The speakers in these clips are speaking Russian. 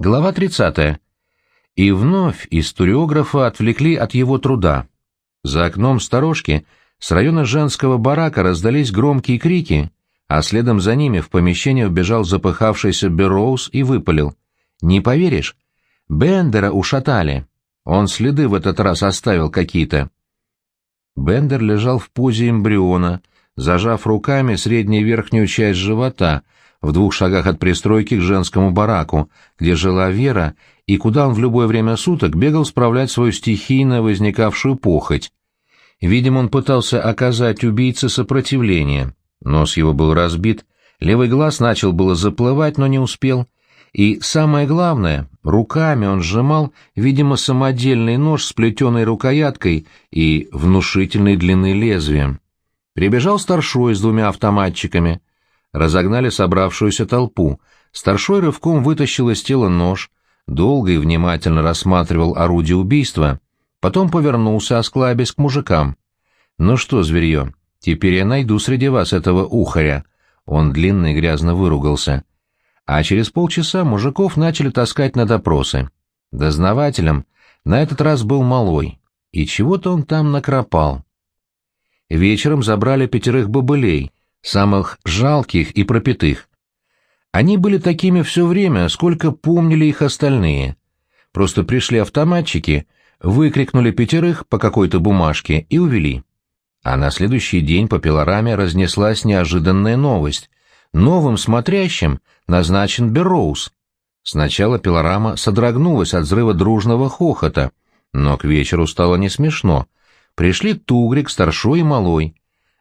Глава 30. И вновь историографа отвлекли от его труда. За окном сторожки с района женского барака раздались громкие крики, а следом за ними в помещение убежал запыхавшийся Берроуз и выпалил. «Не поверишь? Бендера ушатали. Он следы в этот раз оставил какие-то». Бендер лежал в позе эмбриона, зажав руками среднюю верхнюю часть живота — в двух шагах от пристройки к женскому бараку, где жила Вера, и куда он в любое время суток бегал справлять свою стихийно возникавшую похоть. Видимо, он пытался оказать убийце сопротивление. Нос его был разбит, левый глаз начал было заплывать, но не успел. И самое главное, руками он сжимал, видимо, самодельный нож с плетеной рукояткой и внушительной длины лезвием. Прибежал старшой с двумя автоматчиками — разогнали собравшуюся толпу. Старшой рывком вытащил из тела нож, долго и внимательно рассматривал орудие убийства, потом повернулся, осклабясь к мужикам. «Ну что, зверье, теперь я найду среди вас этого ухаря». Он длинно и грязно выругался. А через полчаса мужиков начали таскать на допросы. Дознавателем на этот раз был малой, и чего-то он там накропал. Вечером забрали пятерых бобылей, самых жалких и пропитых. Они были такими все время, сколько помнили их остальные. Просто пришли автоматчики, выкрикнули пятерых по какой-то бумажке и увели. А на следующий день по пилораме разнеслась неожиданная новость. Новым смотрящим назначен Берроуз. Сначала пилорама содрогнулась от взрыва дружного хохота, но к вечеру стало не смешно. Пришли Тугрик, Старшой и Малой.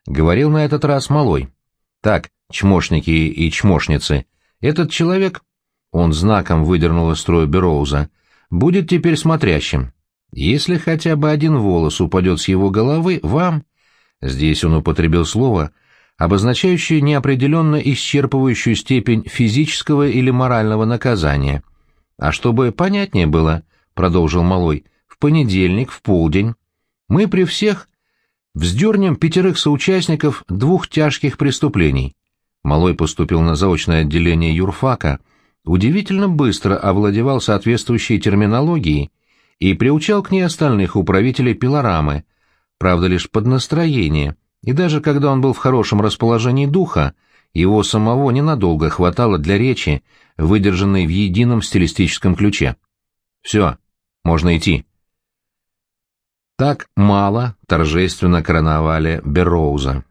Говорил на этот раз Малой. Так, чмошники и чмошницы, этот человек, он знаком выдернул из строя Бероуза, будет теперь смотрящим. Если хотя бы один волос упадет с его головы, вам... Здесь он употребил слово, обозначающее неопределенно исчерпывающую степень физического или морального наказания. А чтобы понятнее было, — продолжил Малой, — в понедельник, в полдень, мы при всех Вздернем пятерых соучастников двух тяжких преступлений. Малой поступил на заочное отделение юрфака, удивительно быстро овладевал соответствующей терминологией и приучал к ней остальных управителей пилорамы, правда лишь под настроение, и даже когда он был в хорошем расположении духа, его самого ненадолго хватало для речи, выдержанной в едином стилистическом ключе. «Все, можно идти». Так мало торжественно короновали Берроуза.